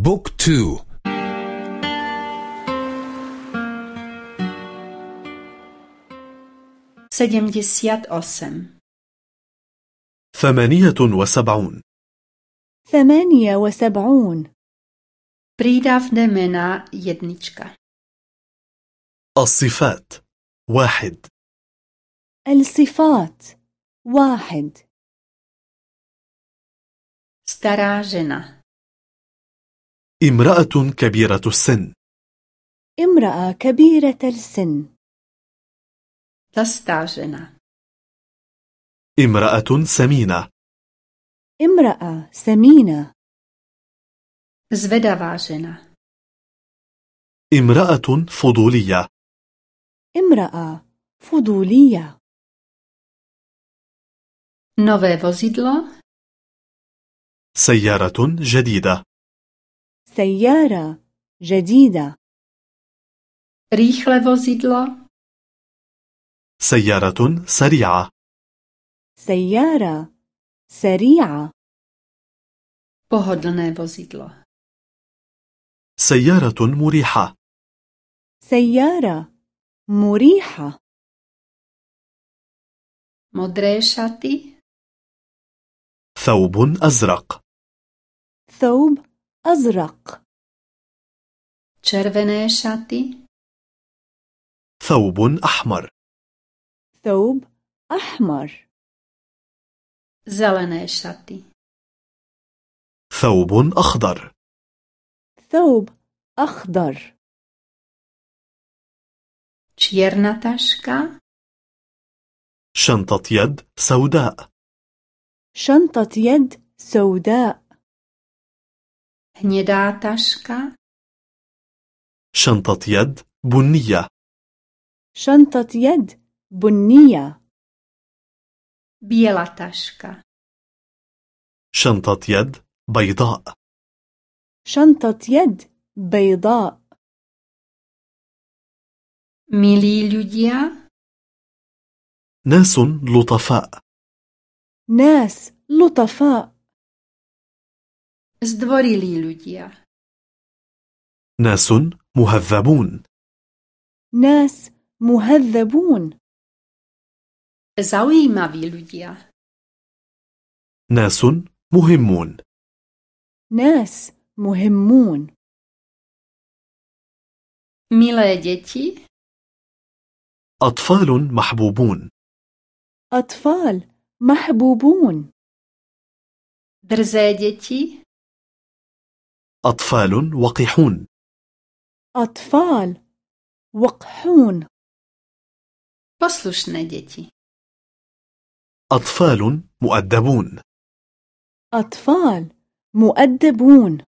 بوك تو. sedemdesiat osem ثمانية وسبعون. ثمانية وسبعون. Prídavné mená jednička. الصفات. واحد. الصفات. واحد. Stará žena. امرأة كبيرة السن. امرأة كبيرة السن. Žena. امرأة سمينة. امرأة سمينة. Zvedavá žena. امرأة فضولية. امرأة فضولية. Nové vozidlo. سيارة جديدة. سيارة جديدة Rýchle vozidlo. سيارة سريعة سيارة سريعة Pohodlné vozidlo. سيارة مريحة سيارة مريحة Modré šaty. ثوب أزرق ثوب أزرق. Červené šaty. ثوب أحمر. ثوب أحمر. Zelené šaty. ثوب أخضر. ثوب أخضر. Čierna taška. شنطة يد سوداء. شنطة يد سوداء. Hnedá taška. شنطة يد بنية شنطة يد بنية Biela taška. شنطة يد بيضاء شنطة يد بيضاء Milí ľudia. ناس لطفاء ناس لطفاء Zdvorilí ľudia. ناس مهذبون ناس مهذبون Zaujímaví ľudia. ناس مهمون ناس مهمون Milé deti. أطفال محبوبون أطفال محبوبون Drzé deti. أطفال وقحون. أطفال وقحون. Poslušné deti. أطفال مؤدبون. أطفال مؤدبون.